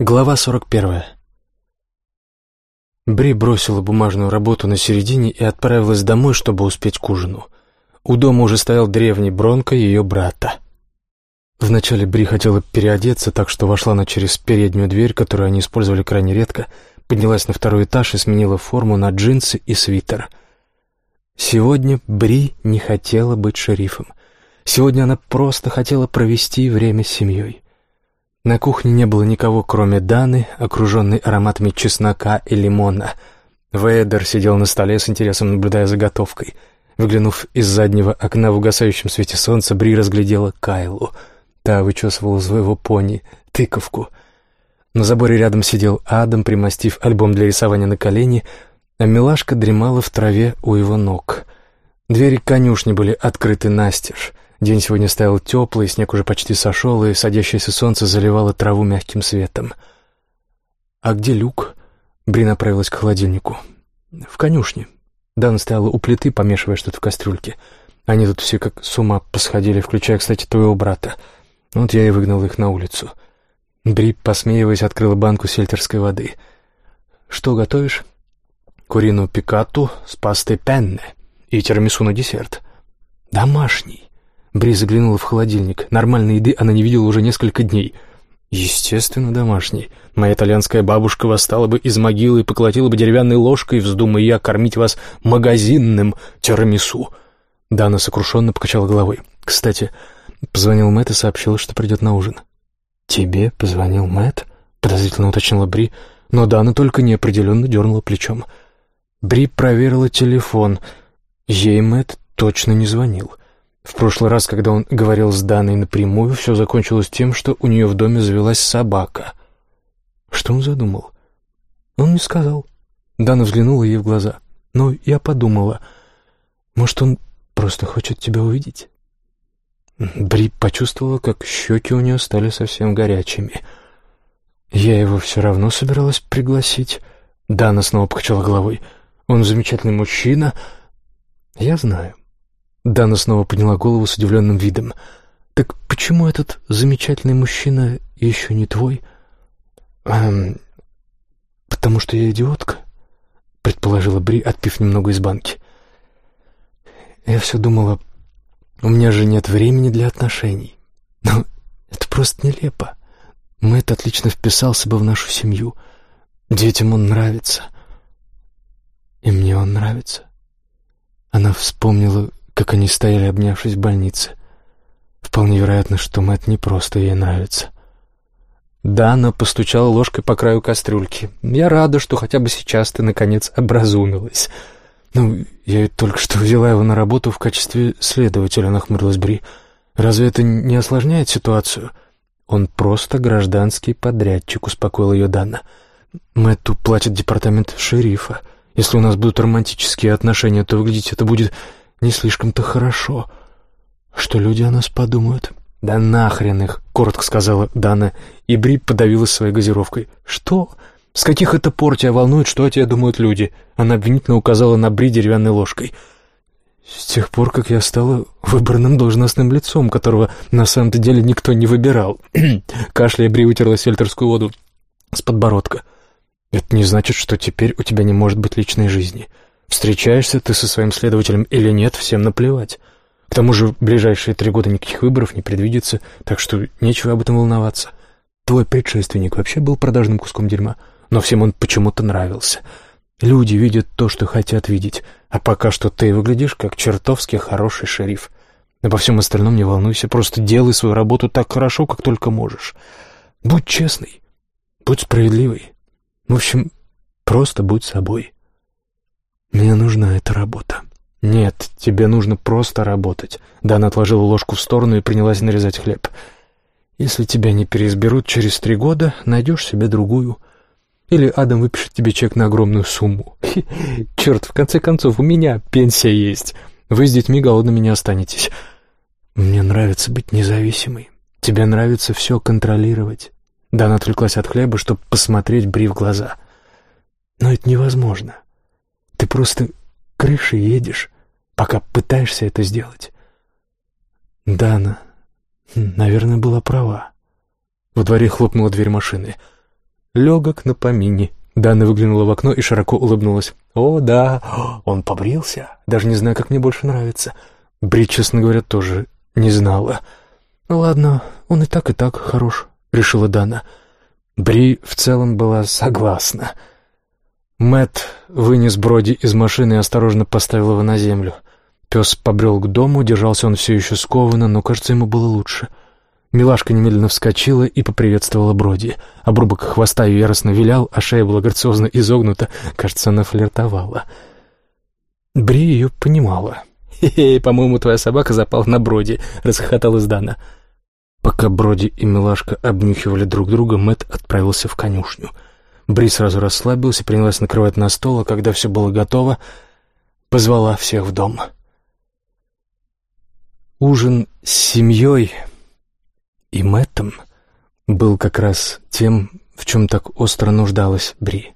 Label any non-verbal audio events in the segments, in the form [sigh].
Глава 41. Бри бросила бумажную работу на середине и отправилась домой, чтобы успеть к ужину. У дома уже стоял древний Бронко ее брата. Вначале Бри хотела переодеться, так что вошла она через переднюю дверь, которую они использовали крайне редко, поднялась на второй этаж и сменила форму на джинсы и свитер. Сегодня Бри не хотела быть шерифом. Сегодня она просто хотела провести время с семьей. На кухне не было никого, кроме Даны, окруженной ароматами чеснока и лимона. Вейдер сидел на столе с интересом, наблюдая за готовкой. Выглянув из заднего окна в угасающем свете солнца, Бри разглядела Кайлу. Та вычесывала своего пони, тыковку. На заборе рядом сидел Адам, примостив альбом для рисования на колени, а милашка дремала в траве у его ног. Двери конюшни были открыты настежь. День сегодня стоял теплый, снег уже почти сошел, и садящееся солнце заливало траву мягким светом. «А где люк?» Бри направилась к холодильнику. «В конюшне». Дан стояла у плиты, помешивая что-то в кастрюльке. Они тут все как с ума посходили, включая, кстати, твоего брата. Вот я и выгнал их на улицу. Бри, посмеиваясь, открыла банку сельтерской воды. «Что готовишь?» «Куриную пикату с пастой пенне и тирамису на десерт». «Домашний». Бри заглянула в холодильник. Нормальной еды она не видела уже несколько дней. Естественно, домашней. Моя итальянская бабушка восстала бы из могилы и поколотила бы деревянной ложкой, вздумая я кормить вас магазинным тирамису. Дана сокрушенно покачала головой. Кстати, позвонил Мэтт и сообщил, что придет на ужин. «Тебе позвонил Мэтт?» — подозрительно уточнила Бри, но Дана только неопределенно дернула плечом. Бри проверила телефон. Ей Мэтт точно не звонил. В прошлый раз, когда он говорил с Даной напрямую, все закончилось тем, что у нее в доме завелась собака. Что он задумал? Он не сказал. Дана взглянула ей в глаза. Но я подумала, может, он просто хочет тебя увидеть? Бри почувствовала, как щеки у нее стали совсем горячими. Я его все равно собиралась пригласить. Дана снова покачала головой. Он замечательный мужчина. Я знаю. Дана снова подняла голову с удивленным видом. «Так почему этот замечательный мужчина еще не твой?» эм, «Потому что я идиотка», — предположила Бри, отпив немного из банки. «Я все думала, у меня же нет времени для отношений. Но это просто нелепо. Мэтт отлично вписался бы в нашу семью. Детям он нравится. И мне он нравится». Она вспомнила, как они стояли, обнявшись в больнице. Вполне вероятно, что Мэтт не просто ей нравится. Дана постучала ложкой по краю кастрюльки. «Я рада, что хотя бы сейчас ты, наконец, образумилась». «Ну, я ведь только что взяла его на работу в качестве следователя», — нахмурилась Бри. «Разве это не осложняет ситуацию?» «Он просто гражданский подрядчик», — успокоил ее Дана. «Мэтту платит департамент шерифа. Если у нас будут романтические отношения, то выглядеть это будет не слишком-то хорошо. Что люди о нас подумают? Да нахрен их, коротко сказала Дана, и Бри подавилась своей газировкой. Что? С каких это пор тебя волнует, что о тебе думают люди? Она обвинительно указала на Бри деревянной ложкой. С тех пор, как я стала выбранным должностным лицом, которого на самом-то деле никто не выбирал. [clears throat] Кашляя, Бри вытерла сельтерскую воду с подбородка. Это не значит, что теперь у тебя не может быть личной жизни. Встречаешься ты со своим следователем или нет, всем наплевать. К тому же в ближайшие три года никаких выборов не предвидится, так что нечего об этом волноваться. Твой предшественник вообще был продажным куском дерьма, но всем он почему-то нравился. Люди видят то, что хотят видеть, а пока что ты выглядишь как чертовски хороший шериф. Обо всем остальном не волнуйся, просто делай свою работу так хорошо, как только можешь. Будь честный, будь справедливый. В общем, просто будь собой». «Мне нужна эта работа». «Нет, тебе нужно просто работать». Дана отложила ложку в сторону и принялась нарезать хлеб. «Если тебя не переизберут через три года, найдешь себе другую. Или Адам выпишет тебе чек на огромную сумму. Черт, в конце концов, у меня пенсия есть. Вы с детьми голодными не останетесь. Мне нравится быть независимой. Тебе нравится все контролировать». Дана отвлеклась от хлеба, чтобы посмотреть Бри в глаза. «Но это невозможно». Ты просто крышей едешь, пока пытаешься это сделать. Дана, наверное, была права. Во дворе хлопнула дверь машины. Легок на помине. Дана выглянула в окно и широко улыбнулась. «О, да, он побрился. Даже не знаю, как мне больше нравится». Бри, честно говоря, тоже не знала. «Ну ладно, он и так, и так хорош», — решила Дана. Бри в целом была согласна. Мэт вынес Броди из машины и осторожно поставил его на землю. Пес побрел к дому, держался он все еще скованно, но, кажется, ему было лучше. Милашка немедленно вскочила и поприветствовала Броди. Обрубок хвоста ее яростно вилял, а шея была грациозно изогнута. Кажется, она флиртовала. Бри ее понимала. «Хе-хе, по-моему, твоя собака запала на Броди», — расхохоталась Дана. Пока Броди и Милашка обнюхивали друг друга, Мэт отправился в конюшню. Бри сразу расслабился, принялась накрывать на стол, а когда все было готово, позвала всех в дом. Ужин с семьей и Мэттом был как раз тем, в чем так остро нуждалась Бри.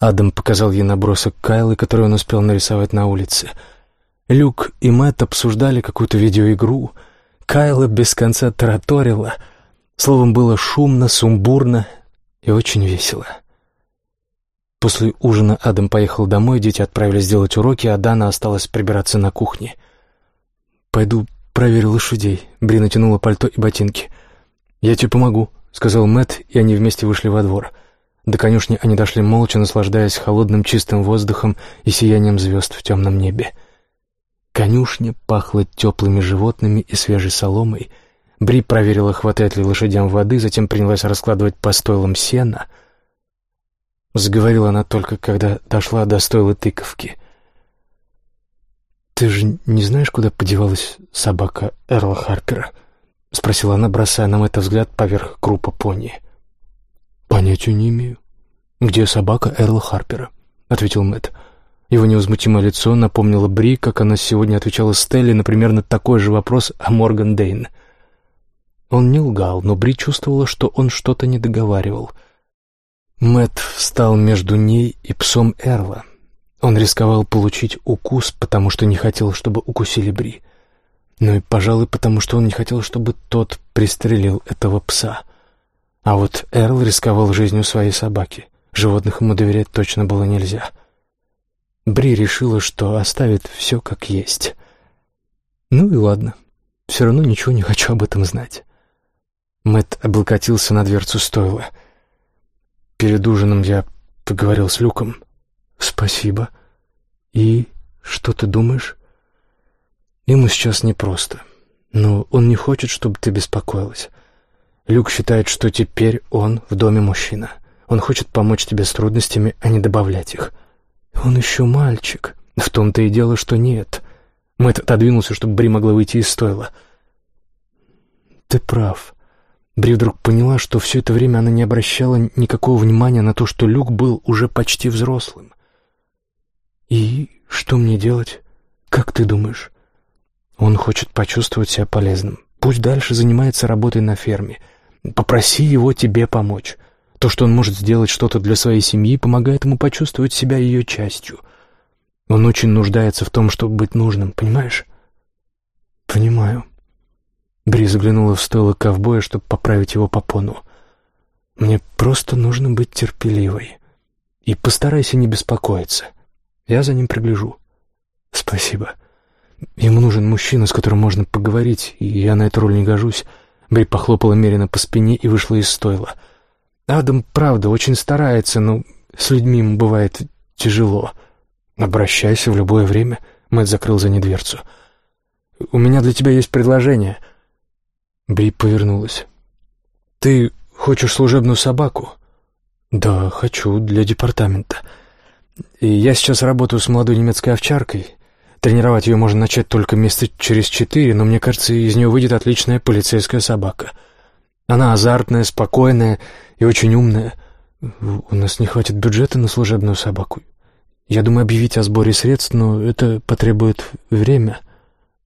Адам показал ей набросок Кайлы, который он успел нарисовать на улице. Люк и Мэтт обсуждали какую-то видеоигру — Кайла без конца тараторила. Словом, было шумно, сумбурно и очень весело. После ужина Адам поехал домой, дети отправились делать уроки, а Дана осталась прибираться на кухне. «Пойду проверю лошадей». Бри натянула пальто и ботинки. «Я тебе помогу», — сказал Мэт, и они вместе вышли во двор. До конюшни они дошли молча, наслаждаясь холодным чистым воздухом и сиянием звезд в темном небе. Конюшня пахла теплыми животными и свежей соломой. Бри проверила, хватает ли лошадям воды, затем принялась раскладывать по стойлам сена. Заговорила она только, когда дошла до стойла тыковки. «Ты же не знаешь, куда подевалась собака Эрла Харпера?» — спросила она, бросая нам этот взгляд поверх крупа пони. «Понятия не имею. Где собака Эрла Харпера?» — ответил Мэтт. Его невозмутимое лицо напомнило Бри, как она сегодня отвечала Стелле на примерно такой же вопрос о Морган Дейн. Он не лгал, но Бри чувствовала, что он что-то не договаривал. Мэт встал между ней и псом Эрла. Он рисковал получить укус, потому что не хотел, чтобы укусили Бри. Ну и, пожалуй, потому что он не хотел, чтобы тот пристрелил этого пса. А вот Эрл рисковал жизнью своей собаки. Животных ему доверять точно было нельзя. — Бри решила, что оставит все как есть. Ну и ладно, все равно ничего не хочу об этом знать. Мэт облокотился на дверцу стойла. Перед ужином я поговорил с Люком. Спасибо. И что ты думаешь? Ему сейчас непросто. Но он не хочет, чтобы ты беспокоилась. Люк считает, что теперь он в доме мужчина. Он хочет помочь тебе с трудностями, а не добавлять их. «Он еще мальчик». «В том-то и дело, что нет». Мэтт отодвинулся, чтобы Бри могла выйти из стойла. «Ты прав». Бри вдруг поняла, что все это время она не обращала никакого внимания на то, что Люк был уже почти взрослым. «И что мне делать? Как ты думаешь?» «Он хочет почувствовать себя полезным. Пусть дальше занимается работой на ферме. Попроси его тебе помочь. То, что он может сделать что-то для своей семьи, помогает ему почувствовать себя ее частью. Он очень нуждается в том, чтобы быть нужным, понимаешь? Понимаю. Бри заглянула в стойло ковбоя, чтобы поправить его попону. Мне просто нужно быть терпеливой. И постарайся не беспокоиться. Я за ним пригляжу. Спасибо. Ему нужен мужчина, с которым можно поговорить, и я на эту роль не гожусь. Бри похлопала Мерина по спине и вышла из стойла. — Адам, правда, очень старается, но с людьми ему бывает тяжело. Обращайся в любое время. Мэтт закрыл за ней дверцу. «У меня для тебя есть предложение». Бри повернулась. «Ты хочешь служебную собаку?» «Да, хочу, для департамента. И я сейчас работаю с молодой немецкой овчаркой. Тренировать ее можно начать только месяца через четыре, но мне кажется, из нее выйдет отличная полицейская собака». Она азартная, спокойная и очень умная. У нас не хватит бюджета на служебную собаку. Я думаю объявить о сборе средств, но это потребует время.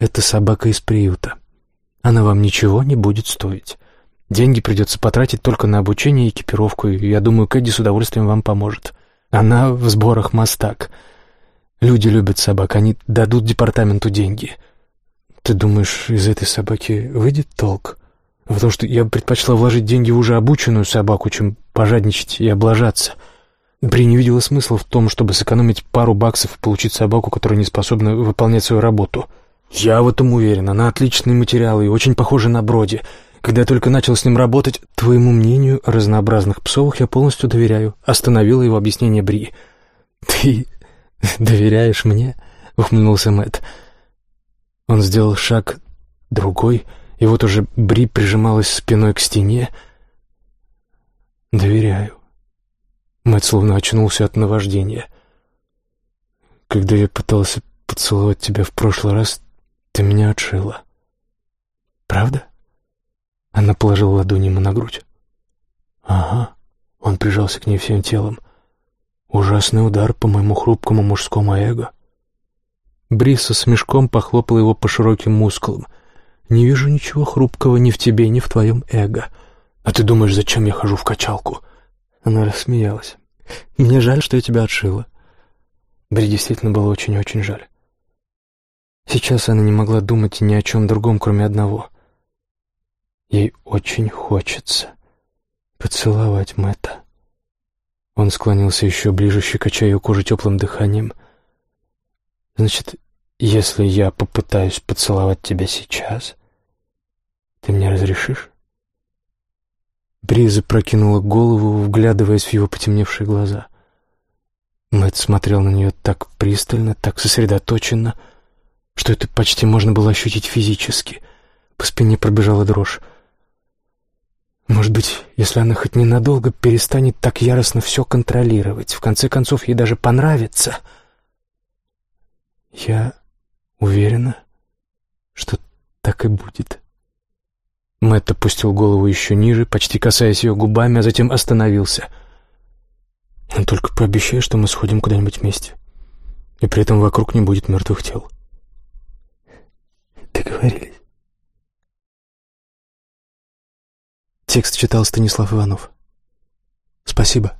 Это собака из приюта. Она вам ничего не будет стоить. Деньги придется потратить только на обучение и экипировку, и я думаю, Кэдди с удовольствием вам поможет. Она в сборах мастак. Люди любят собак, они дадут департаменту деньги. Ты думаешь, из этой собаки выйдет толк?» потому что я предпочла вложить деньги в уже обученную собаку, чем пожадничать и облажаться. Бри не видела смысла в том, чтобы сэкономить пару баксов и получить собаку, которая не способна выполнять свою работу. Я в этом уверен, она отличный материал и очень похожа на Броди. Когда я только начал с ним работать, твоему мнению о разнообразных псовых я полностью доверяю. Остановила его объяснение Бри. «Ты [laughs] доверяешь мне?» — ухмыльнулся Мэтт. Он сделал шаг, другой, и вот уже Бри прижималась спиной к стене. «Доверяю». Мэтт словно очнулся от наваждения. «Когда я пытался поцеловать тебя в прошлый раз, ты меня отшила. Правда?» Она положила ладонь ему на грудь. «Ага». Он прижался к ней всем телом. «Ужасный удар по моему хрупкому мужскому эго». Бриса с мешком похлопала его по широким мускулам. «Не вижу ничего хрупкого ни в тебе, ни в твоем эго. А ты думаешь, зачем я хожу в качалку?» Она рассмеялась. «Мне жаль, что я тебя отшила». Бри действительно было очень-очень жаль. Сейчас она не могла думать ни о чем другом, кроме одного. Ей очень хочется поцеловать Мэтта. Он склонился еще ближе, щекоча ее кожу теплым дыханием. «Значит, если я попытаюсь поцеловать тебя сейчас, ты мне разрешишь?» Бриза прокинула голову, вглядываясь в его потемневшие глаза. Мэтт смотрел на нее так пристально, так сосредоточенно, что это почти можно было ощутить физически. По спине пробежала дрожь. Может быть, если она хоть ненадолго перестанет так яростно все контролировать, в конце концов ей даже понравится. Я уверена, что так и будет. Мэтт опустил голову еще ниже, почти касаясь ее губами, а затем остановился. «Но только пообещай, что мы сходим куда-нибудь вместе, и при этом вокруг не будет мертвых тел». Договорились. Текст читал Станислав Иванов. Спасибо.